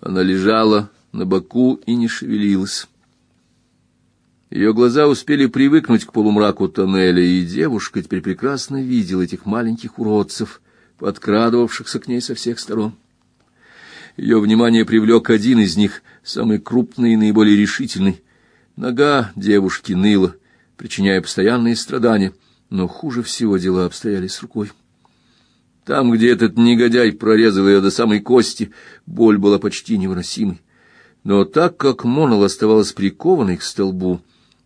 Она лежала на боку и не шевелилась. Ее глаза успели привыкнуть к полумраку тоннеля, и девушка теперь прекрасно видела этих маленьких уродцев, подкрадывавшихся к ней со всех сторон. Ее внимание привлек один из них, самый крупный и наиболее решительный. Нога девушки ныла, причиняя постоянные страдания, но хуже всего дела обстояли с рукой. Там, где этот негодяй прорезал ее до самой кости, боль была почти невыносимой. Но так как Монол оставалась прикованной к столбу,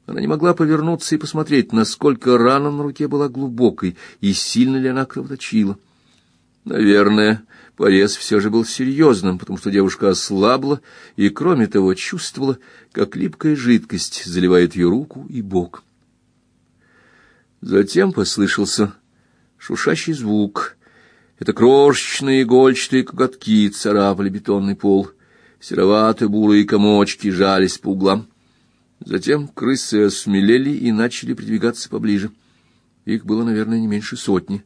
она не могла повернуться и посмотреть, насколько рана на руке была глубокой и сильно ли она кровоточила. Наверное, порез все же был серьезным, потому что девушка ослабла и, кроме того, чувствовала, как липкая жидкость заливает ее руку и бок. Затем послышался шушащий звук — это крошечные игольчатые коготки царапали бетонный пол. Сероватые бурые комочки жались по углам. Затем крысы осмелели и начали придвигаться поближе. Их было, наверное, не меньше сотни.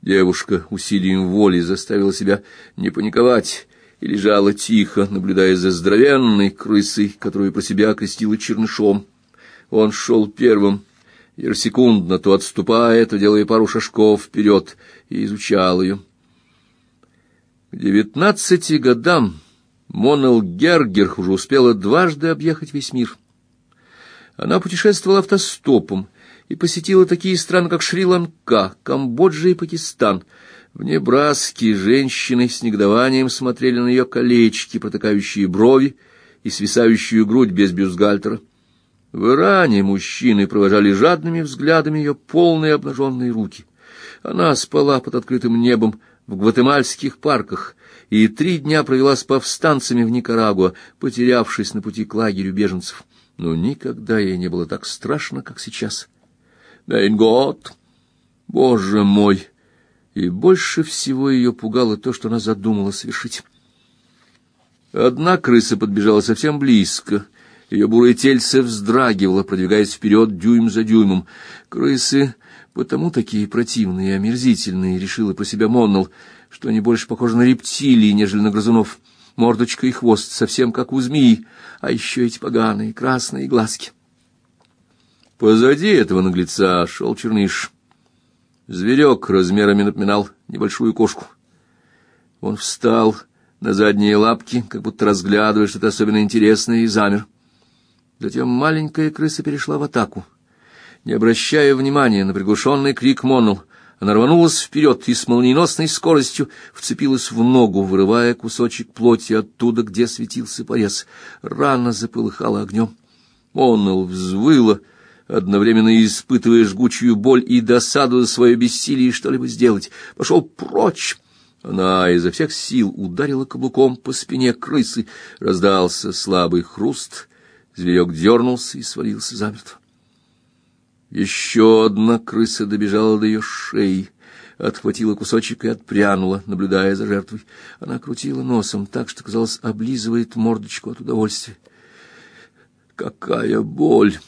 Девушка усилием воли заставила себя не паниковать и лежала тихо, наблюдая за здоровенной крысой, которую про себя окрестила чернышом. Он шел первым, ежесекундно то отступая, то делая пару шажков вперед, и изучал ее. К девятнадцати годам Монел Гергер уже успела дважды объехать весь мир. Она путешествовала автостопом и посетила такие страны, как Шри-Ланка, Камбоджа и Пакистан. В Небраске женщины с негодованием смотрели на ее колечки, протыкающие брови и свисающую грудь без бюстгальтера. В Иране мужчины провожали жадными взглядами ее полные обнаженные руки. Она спала под открытым небом, в гватемальских парках и три дня провела с повстанцами в Никарагуа, потерявшись на пути к лагерю беженцев. Но никогда ей не было так страшно, как сейчас. Дейнгот! Боже мой! И больше всего ее пугало то, что она задумала совершить. Одна крыса подбежала совсем близко. Ее бурое тельце вздрагивало, продвигаясь вперед дюйм за дюймом. Крысы Потому такие противные и омерзительные, решила про себя Моннелл, что они больше похожи на рептилии, нежели на грызунов. Мордочка и хвост совсем как у змеи, а еще эти поганые красные глазки. Позади этого наглеца шел черныш. Зверек размерами напоминал небольшую кошку. Он встал на задние лапки, как будто разглядывая что-то особенно интересное, и замер. Затем маленькая крыса перешла в атаку. Не обращая внимания на приглушенный крик Моннелл, она рванулась вперед и с молниеносной скоростью вцепилась в ногу, вырывая кусочек плоти оттуда, где светился порез. Рана заполыхала огнем. Моннелл взвыла, одновременно испытывая жгучую боль и досаду за свое бессилие что-либо сделать. «Пошел прочь!» Она изо всех сил ударила каблуком по спине крысы. Раздался слабый хруст. Зверек дернулся и свалился замертво. Еще одна крыса добежала до ее шеи, отхватила кусочек и отпрянула, наблюдая за жертвой. Она крутила носом так, что, казалось, облизывает мордочку от удовольствия. Какая боль!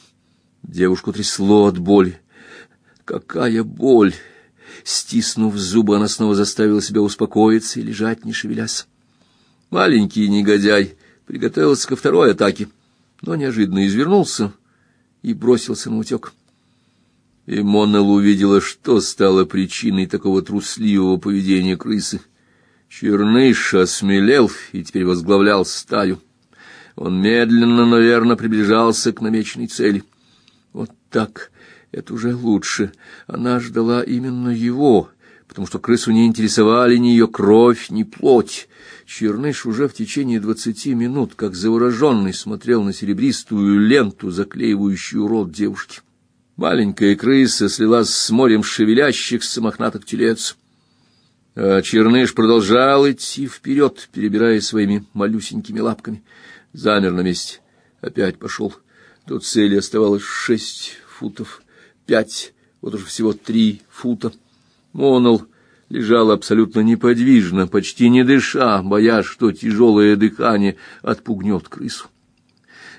Девушку трясло от боли. Какая боль! Стиснув зубы, она снова заставила себя успокоиться и лежать, не шевелясь. Маленький негодяй приготовился ко второй атаке, но неожиданно извернулся и бросился на утек. И Моннелл увидела, что стало причиной такого трусливого поведения крысы. Черныш осмелел и теперь возглавлял стаю. Он медленно, наверное, приближался к намеченной цели. Вот так, это уже лучше. Она ждала именно его, потому что крысу не интересовали ни ее кровь, ни плоть. Черныш уже в течение двадцати минут, как завороженный, смотрел на серебристую ленту, заклеивающую рот девушки. Маленькая крыса слилась с морем шевелящихся мохнатых телец. А Черныш продолжал идти вперед, перебирая своими малюсенькими лапками. Замер на месте. Опять пошел. До цели оставалось шесть футов, пять, вот уже всего три фута. Монол лежал абсолютно неподвижно, почти не дыша, боясь, что тяжелое дыхание отпугнет крысу.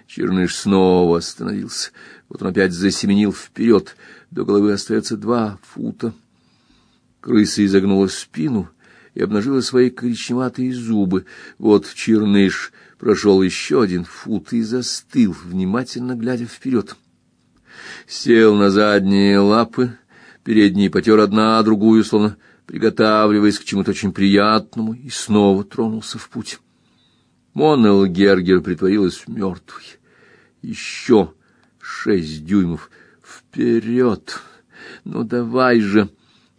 Черныш снова остановился. Вот он опять засеменил вперед. До головы остается два фута. Крыса изогнула спину и обнажила свои коричневатые зубы. Вот черныш прошел еще один фут и застыл, внимательно глядя вперед. Сел на задние лапы, передние потер одна другую, словно приготавливаясь к чему-то очень приятному, и снова тронулся в путь. Монел Гергер притворилась мертвой. Еще шесть дюймов. Вперед! Ну давай же!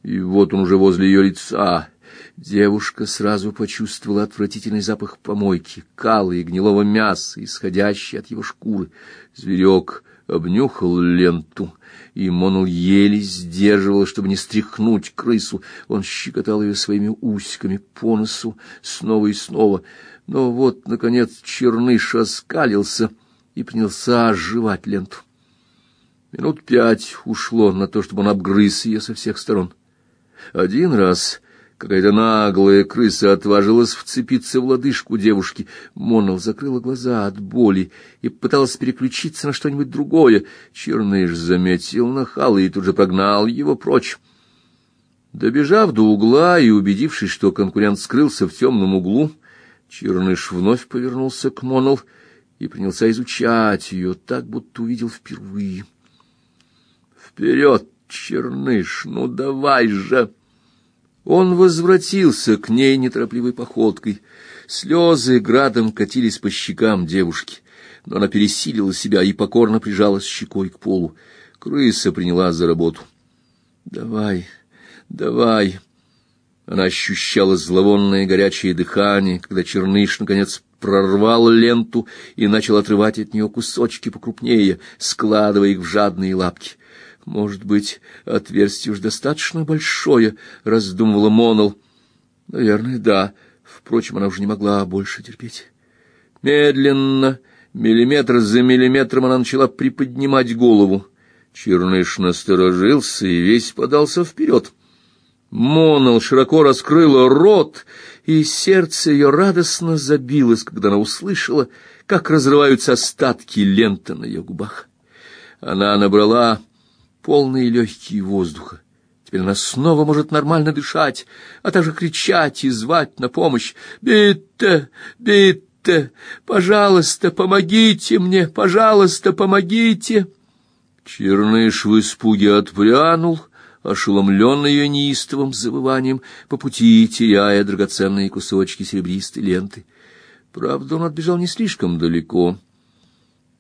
И вот он уже возле ее лица. Девушка сразу почувствовала отвратительный запах помойки, кала и гнилого мяса, исходящий от его шкуры. Зверек обнюхал ленту, и Монул еле сдерживал, чтобы не стряхнуть крысу. Он щекотал ее своими усиками по носу снова и снова. Но вот, наконец, черныш оскалился и принялся оживать ленту. Минут пять ушло на то, чтобы он обгрыз ее со всех сторон. Один раз какая-то наглая крыса отважилась вцепиться в лодыжку девушки. Монол закрыла глаза от боли и пыталась переключиться на что-нибудь другое. Черныш заметил нахал и тут же прогнал его прочь. Добежав до угла и убедившись, что конкурент скрылся в темном углу, Черныш вновь повернулся к Монол и принялся изучать ее, так будто увидел впервые. «Вперед, Черныш, ну давай же!» Он возвратился к ней неторопливой походкой. Слезы градом катились по щекам девушки, но она пересилила себя и покорно прижалась щекой к полу. Крыса приняла за работу. «Давай, давай!» Она ощущала зловонное горячее дыхание, когда черныш, наконец, прорвал ленту и начал отрывать от нее кусочки покрупнее, складывая их в жадные лапки. Может быть, отверстие уж достаточно большое, раздумывала Монол. Наверное, да. Впрочем, она уже не могла больше терпеть. Медленно, миллиметр за миллиметром она начала приподнимать голову. Черныш насторожился и весь подался вперед. Монол широко раскрыла рот, и сердце ее радостно забилось, когда она услышала, как разрываются остатки ленты на ее губах. Она набрала полные легкие воздуха. Теперь она снова может нормально дышать, а также кричать и звать на помощь. «Битте! Битте! Пожалуйста, помогите мне! Пожалуйста, помогите!» Черныш в испуге отпрянул, ошеломленный ее неистовым завыванием, по пути теряя драгоценные кусочки серебристой ленты. Правда, он отбежал не слишком далеко.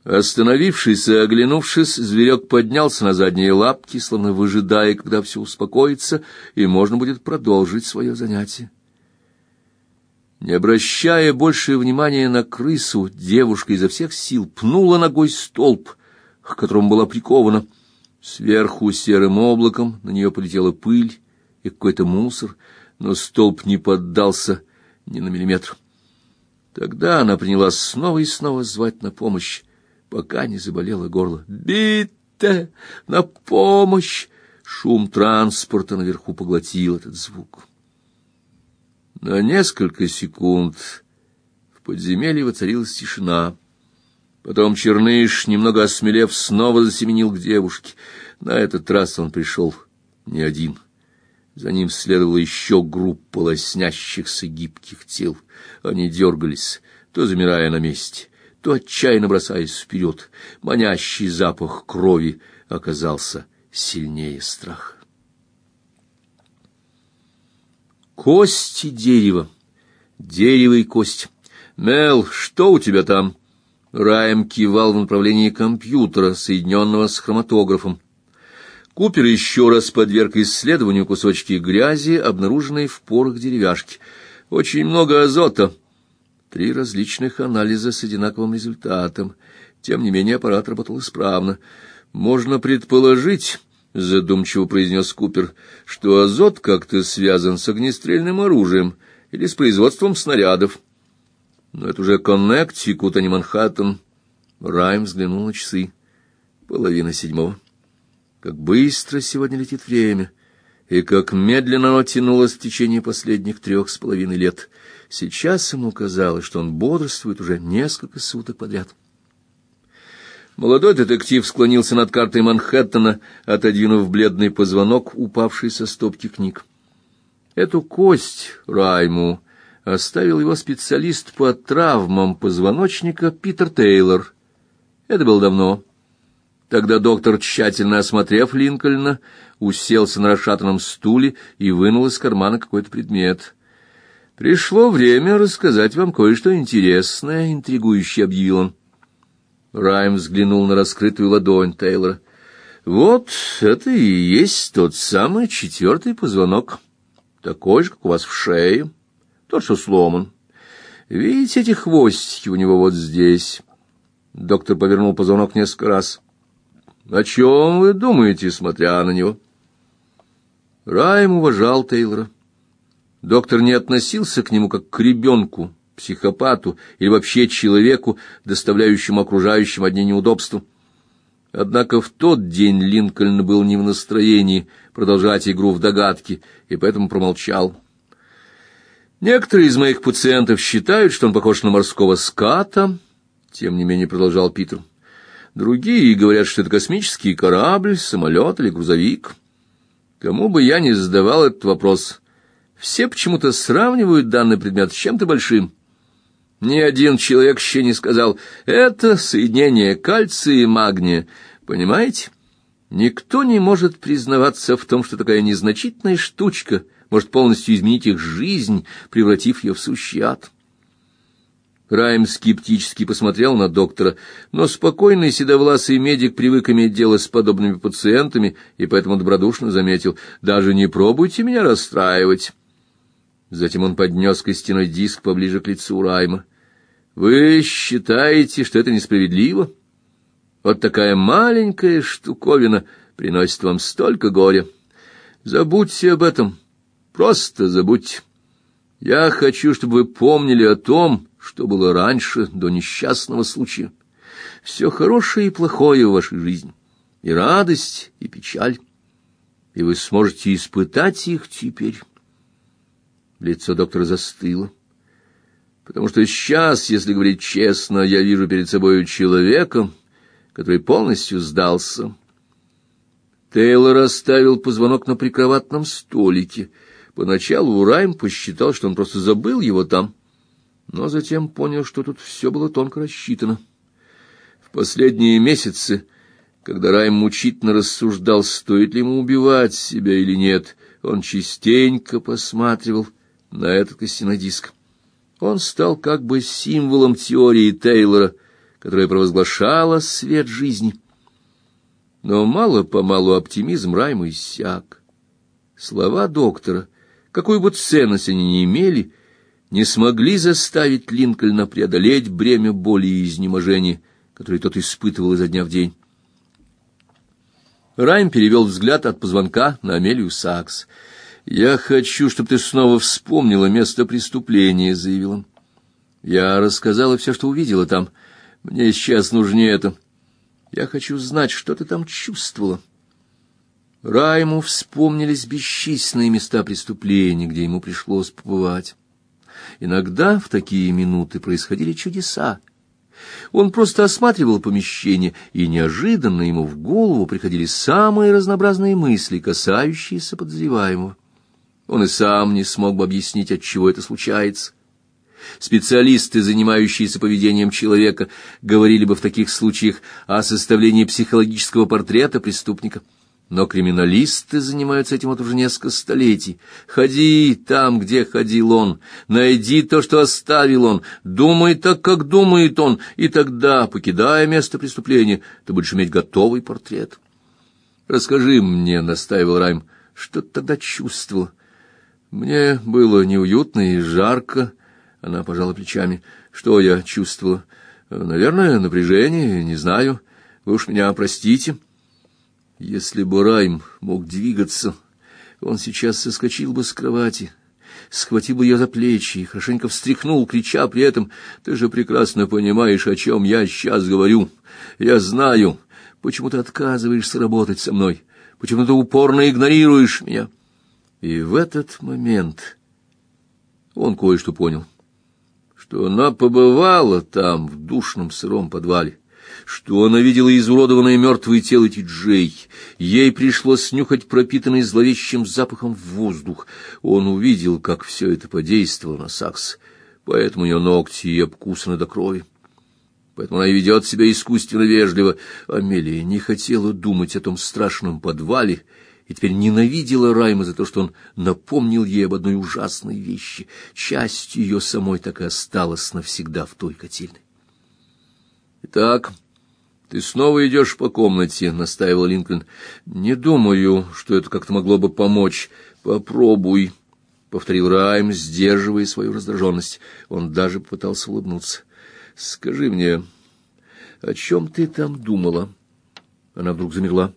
Остановившись и оглянувшись, зверек поднялся на задние лапки, словно выжидая, когда все успокоится, и можно будет продолжить свое занятие. Не обращая больше внимания на крысу, девушка изо всех сил пнула ногой столб, к которому была прикована. Сверху серым облаком на нее полетела пыль и какой-то мусор, но столб не поддался ни на миллиметр. Тогда она принялась снова и снова звать на помощь, пока не заболело горло. «Битте! На помощь!» Шум транспорта наверху поглотил этот звук. На несколько секунд в подземелье воцарилась тишина. Потом Черныш, немного осмелев, снова засеменил к девушке. На этот раз он пришел не один. За ним следовала еще группа лоснящихся гибких тел. Они дергались, то замирая на месте, то отчаянно бросаясь вперед. Манящий запах крови оказался сильнее страха. Кости дерева. Дерево и кость. Мел, что у тебя там? Райм кивал в направлении компьютера, соединенного с хроматографом. Купер еще раз подверг исследованию кусочки грязи, обнаруженные в порах деревяшки. Очень много азота. Три различных анализа с одинаковым результатом. Тем не менее аппарат работал исправно. Можно предположить, задумчиво произнес Купер, что азот как-то связан с огнестрельным оружием или с производством снарядов. Но это уже Коннектикут, а не Манхэттен. Райм взглянул на часы. Половина седьмого. Как быстро сегодня летит время, и как медленно оно тянулось в течение последних трех с половиной лет — Сейчас ему казалось, что он бодрствует уже несколько суток подряд. Молодой детектив склонился над картой Манхэттена, отодвинув бледный позвонок, упавший со стопки книг. Эту кость Райму оставил его специалист по травмам позвоночника Питер Тейлор. Это было давно. Тогда доктор, тщательно осмотрев Линкольна, уселся на расшатанном стуле и вынул из кармана какой-то предмет. «Пришло время рассказать вам кое-что интересное», — интригующе объявил он. Райм взглянул на раскрытую ладонь Тейлора. «Вот это и есть тот самый четвертый позвонок, такой же, как у вас в шее, тот, что сломан. Видите эти хвостики у него вот здесь?» Доктор повернул позвонок несколько раз. «О чем вы думаете, смотря на него?» Райм уважал Тейлора. Доктор не относился к нему как к ребенку, психопату или вообще человеку, доставляющему окружающим одни неудобства. Однако в тот день Линкольн был не в настроении продолжать игру в догадки, и поэтому промолчал. Некоторые из моих пациентов считают, что он похож на морского ската, тем не менее продолжал Питер. Другие говорят, что это космический корабль, самолет или грузовик. Кому бы я ни задавал этот вопрос, все почему-то сравнивают данный предмет с чем-то большим. Ни один человек еще не сказал «это соединение кальция и магния». Понимаете? Никто не может признаваться в том, что такая незначительная штучка может полностью изменить их жизнь, превратив ее в сущий ад. Райм скептически посмотрел на доктора, но спокойный седовласый медик привык иметь дело с подобными пациентами и поэтому добродушно заметил «Даже не пробуйте меня расстраивать». Затем он поднес костяной диск поближе к лицу Райма. «Вы считаете, что это несправедливо? Вот такая маленькая штуковина приносит вам столько горя. Забудьте об этом, просто забудьте. Я хочу, чтобы вы помнили о том, что было раньше, до несчастного случая. Все хорошее и плохое в вашей жизни, и радость, и печаль, и вы сможете испытать их теперь». Лицо доктора застыло. Потому что сейчас, если говорить честно, я вижу перед собой человека, который полностью сдался. Тейлор оставил позвонок на прикроватном столике. Поначалу Райм посчитал, что он просто забыл его там, но затем понял, что тут все было тонко рассчитано. В последние месяцы, когда Райм мучительно рассуждал, стоит ли ему убивать себя или нет, он частенько посматривал на этот костяной диск. Он стал как бы символом теории Тейлора, которая провозглашала свет жизни. Но мало-помалу оптимизм Райма иссяк. Слова доктора, какую бы ценность они ни имели, не смогли заставить Линкольна преодолеть бремя боли и изнеможения, которое тот испытывал изо дня в день. Райм перевел взгляд от позвонка на Амелию Сакс — «Я хочу, чтобы ты снова вспомнила место преступления», — заявил он. «Я рассказала все, что увидела там. Мне сейчас нужнее это. Я хочу знать, что ты там чувствовала». Райму вспомнились бесчисленные места преступления, где ему пришлось побывать. Иногда в такие минуты происходили чудеса. Он просто осматривал помещение, и неожиданно ему в голову приходили самые разнообразные мысли, касающиеся подозреваемого. Он и сам не смог бы объяснить, от чего это случается. Специалисты, занимающиеся поведением человека, говорили бы в таких случаях о составлении психологического портрета преступника. Но криминалисты занимаются этим вот уже несколько столетий. Ходи там, где ходил он, найди то, что оставил он, думай так, как думает он, и тогда, покидая место преступления, ты будешь иметь готовый портрет. «Расскажи мне», — настаивал Райм, — «что ты тогда чувствовал?» Мне было неуютно и жарко. Она пожала плечами. Что я чувствовала? Наверное, напряжение, не знаю. Вы уж меня простите. Если бы Райм мог двигаться, он сейчас соскочил бы с кровати, схватил бы ее за плечи и хорошенько встряхнул, крича при этом, «Ты же прекрасно понимаешь, о чем я сейчас говорю. Я знаю, почему ты отказываешься работать со мной, почему ты упорно игнорируешь меня». И в этот момент он кое-что понял, что она побывала там, в душном сыром подвале, что она видела изуродованное мертвое тело Ти-Джей. Ей пришлось снюхать пропитанный зловещим запахом воздух. Он увидел, как все это подействовало на Сакс, поэтому ее ногти и обкусаны до крови. Поэтому она ведет себя искусственно вежливо. Амелия не хотела думать о том страшном подвале, и теперь ненавидела Райма за то, что он напомнил ей об одной ужасной вещи. Часть ее самой так и осталась навсегда в той котельной. «Итак, ты снова идешь по комнате», — настаивал Линкольн. «Не думаю, что это как-то могло бы помочь. Попробуй», — повторил Райм, сдерживая свою раздраженность. Он даже попытался улыбнуться. «Скажи мне, о чем ты там думала?» Она вдруг замерла.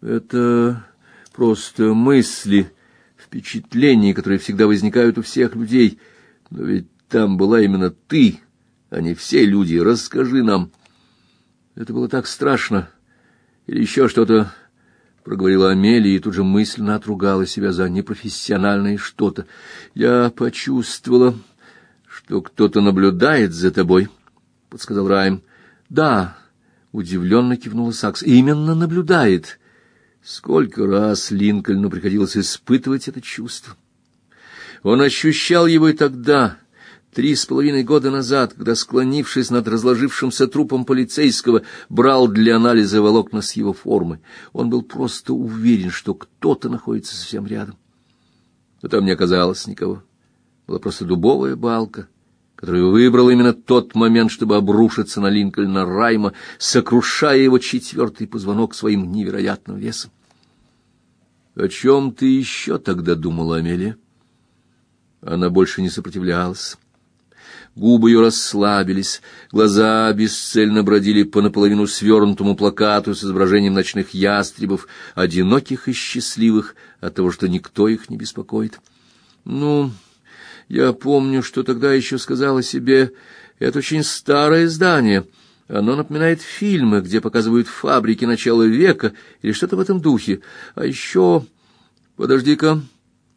«Это просто мысли, впечатления, которые всегда возникают у всех людей. Но ведь там была именно ты, а не все люди. Расскажи нам. Это было так страшно. Или еще что-то, проговорила Амелия и тут же мысленно отругала себя за непрофессиональное что-то. Я почувствовала, что кто-то наблюдает за тобой, подсказал Райм. Да, удивленно кивнула Сакс. Именно наблюдает. Сколько раз Линкольну приходилось испытывать это чувство. Он ощущал его и тогда, три с половиной года назад, когда, склонившись над разложившимся трупом полицейского, брал для анализа волокна с его формы. Он был просто уверен, что кто-то находится совсем рядом. Но там не оказалось никого. Была просто дубовая балка, которую выбрал именно тот момент, чтобы обрушиться на Линкольна Райма, сокрушая его четвертый позвонок своим невероятным весом. О чем ты еще тогда думала, Амелия? Она больше не сопротивлялась. Губы ее расслабились, глаза бесцельно бродили по наполовину свернутому плакату с изображением ночных ястребов, одиноких и счастливых от того, что никто их не беспокоит. Ну, я помню, что тогда еще сказала себе, это очень старое здание — оно напоминает фильмы, где показывают фабрики начала века или что-то в этом духе. А еще... Подожди-ка,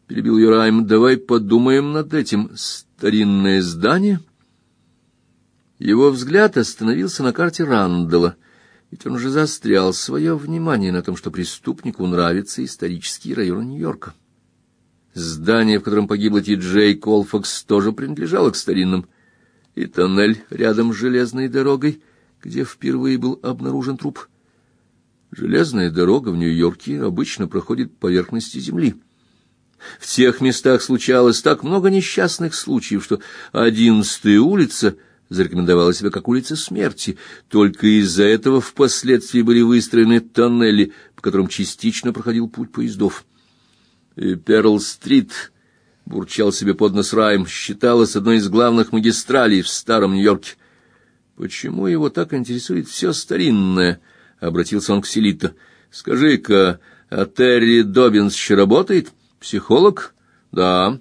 перебил Юрайм, давай подумаем над этим. Старинное здание? Его взгляд остановился на карте Рандала, ведь он уже застрял свое внимание на том, что преступнику нравится исторический район Нью-Йорка. Здание, в котором погибла Ти Джей Колфакс, тоже принадлежало к старинным. И тоннель рядом с железной дорогой — где впервые был обнаружен труп. Железная дорога в Нью-Йорке обычно проходит по поверхности земли. В тех местах случалось так много несчастных случаев, что одиннадцатая улица зарекомендовала себя как улица смерти. Только из-за этого впоследствии были выстроены тоннели, по которым частично проходил путь поездов. Перл-стрит, бурчал себе под нос Райм, считалась одной из главных магистралей в старом Нью-Йорке. Почему его так интересует все старинное? Обратился он к Селиту. Скажи-ка, а Терри Добинс еще работает? Психолог? Да.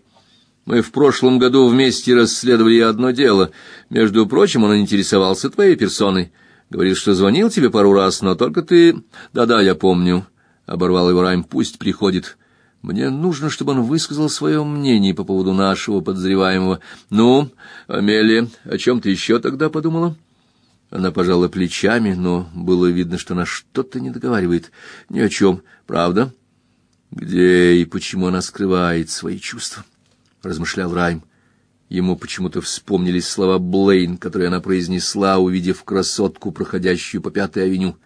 Мы в прошлом году вместе расследовали одно дело. Между прочим, он интересовался твоей персоной. Говорил, что звонил тебе пару раз, но только ты... Да-да, я помню. Оборвал его Райм. Пусть приходит. Мне нужно, чтобы он высказал свое мнение по поводу нашего подозреваемого. Ну, Амелия, о чем ты еще тогда подумала? — она пожала плечами, но было видно, что она что-то не договаривает. Ни о чем, правда? Где и почему она скрывает свои чувства? Размышлял Райм. Ему почему-то вспомнились слова Блейн, которые она произнесла, увидев красотку, проходящую по Пятой авеню.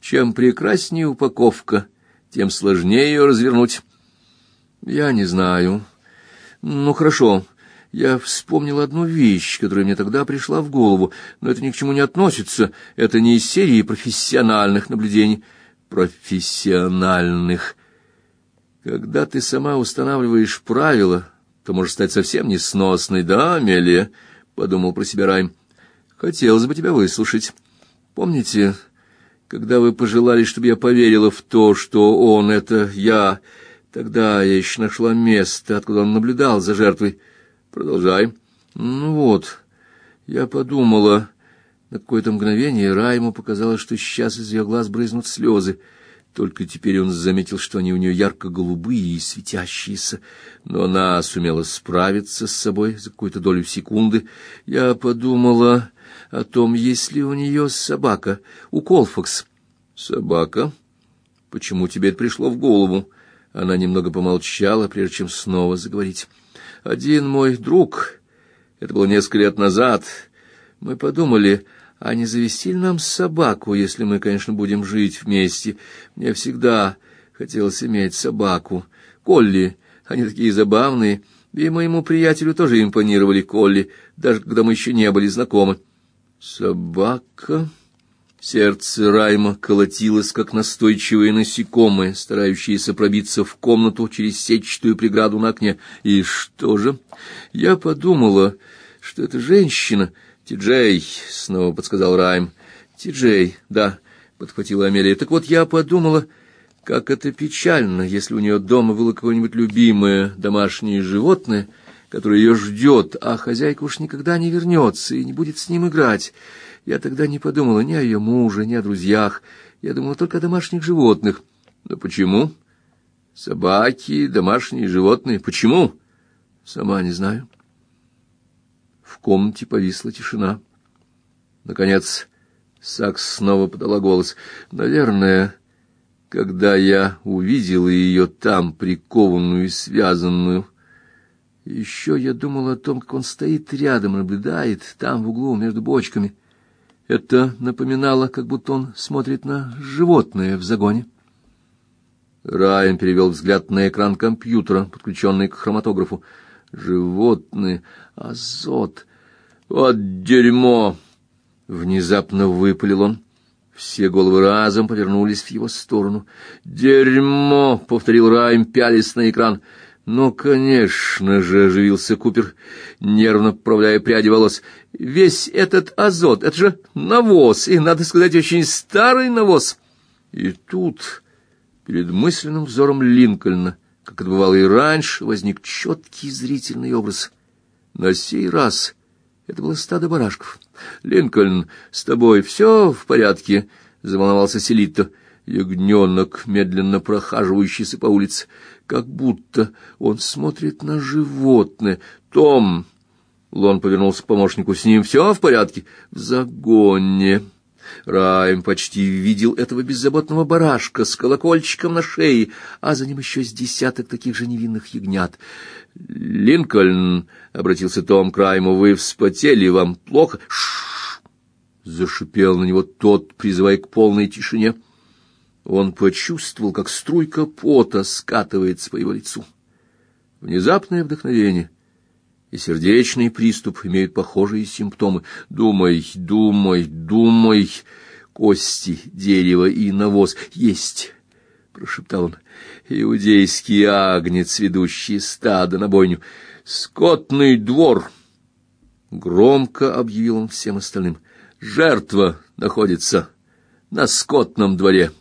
Чем прекраснее упаковка, тем сложнее ее развернуть. Я не знаю. Ну хорошо. Я вспомнил одну вещь, которая мне тогда пришла в голову, но это ни к чему не относится. Это не из серии профессиональных наблюдений. Профессиональных. Когда ты сама устанавливаешь правила, то можешь стать совсем несносной, да, Амелия? — подумал про себя Райм. — Хотелось бы тебя выслушать. Помните, когда вы пожелали, чтобы я поверила в то, что он — это я, тогда я еще нашла место, откуда он наблюдал за жертвой. Продолжай. Ну вот, я подумала... На какое-то мгновение Райму показалось, что сейчас из ее глаз брызнут слезы. Только теперь он заметил, что они у нее ярко-голубые и светящиеся. Но она сумела справиться с собой за какую-то долю секунды. Я подумала... о том, есть ли у нее собака, у Колфакс. Собака? Почему тебе это пришло в голову? Она немного помолчала, прежде чем снова заговорить. Один мой друг, это было несколько лет назад, мы подумали, а не завести ли нам собаку, если мы, конечно, будем жить вместе. Мне всегда хотелось иметь собаку. Колли, они такие забавные, и моему приятелю тоже импонировали Колли, даже когда мы еще не были знакомы. Собака... Сердце Райма колотилось, как настойчивое насекомое, старающееся пробиться в комнату через сетчатую преграду на окне. И что же? Я подумала, что эта женщина... Ти-Джей, — снова подсказал Райм. Ти-Джей, да, — подхватила Амелия. Так вот, я подумала, как это печально, если у нее дома было какое-нибудь любимое домашнее животное, которое ее ждет, а хозяйка уж никогда не вернется и не будет с ним играть. Я тогда не подумала ни о ее муже, ни о друзьях. Я думала только о домашних животных. Но почему? Собаки, домашние животные. Почему? Сама не знаю. В комнате повисла тишина. Наконец, Сакс снова подала голос. Наверное, когда я увидела ее там, прикованную и связанную, еще я думала о том, как он стоит рядом наблюдает, там, в углу, между бочками. Это напоминало, как будто он смотрит на животное в загоне. Райан перевел взгляд на экран компьютера, подключенный к хроматографу. Животные, азот. Вот дерьмо! Внезапно выпалил он. Все головы разом повернулись в его сторону. «Дерьмо!» — повторил Райм, пялись на экран. «Ну, конечно же!» — оживился Купер, нервно поправляя пряди волос. «Весь этот азот — это же навоз, и, надо сказать, очень старый навоз!» И тут, перед мысленным взором Линкольна, как это бывало и раньше, возник четкий зрительный образ. На сей раз это было стадо барашков. «Линкольн, с тобой все в порядке?» — заволновался Селитто. Ягненок, медленно прохаживающийся по улице, как будто он смотрит на животное. «Том!» — Лон повернулся к помощнику. «С ним все в порядке?» «В загоне!» Райм почти видел этого беззаботного барашка с колокольчиком на шее, а за ним еще с десяток таких же невинных ягнят. «Линкольн!» — обратился Том к Райму. «Вы вспотели, вам плохо?» «Ш-ш-ш!» зашипел на него тот, призывая к полной тишине. Он почувствовал, как струйка пота скатывается по его лицу. Внезапное вдохновение и сердечный приступ имеют похожие симптомы. Думай, думай, думай, кости, дерево и навоз есть, прошептал он. Иудейский агнец, ведущий стадо на бойню, скотный двор. Громко объявил он всем остальным. Жертва находится на скотном дворе.